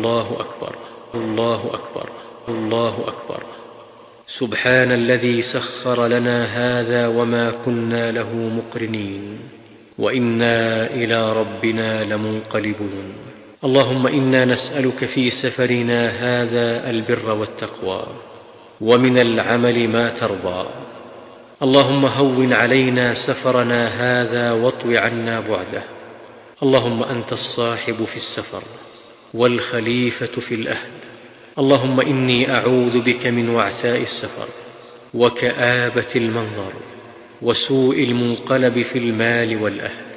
الله أكبر الله أكبر الله أكبر. سبحان الذي سخر لنا هذا وما كنا له مقرنين. وإنا إلى ربنا لمنقلبون. اللهم إنا نسألك في سفرنا هذا البر والتقوى. ومن العمل ما ترضى. اللهم هون علينا سفرنا هذا واطو عنا بعده. اللهم أنت الصاحب في السفر. والخليفة في الأهل. اللهم إني أعوذ بك من وعثاء السفر وكآبة المنظر وسوء المنقلب في المال والأهل.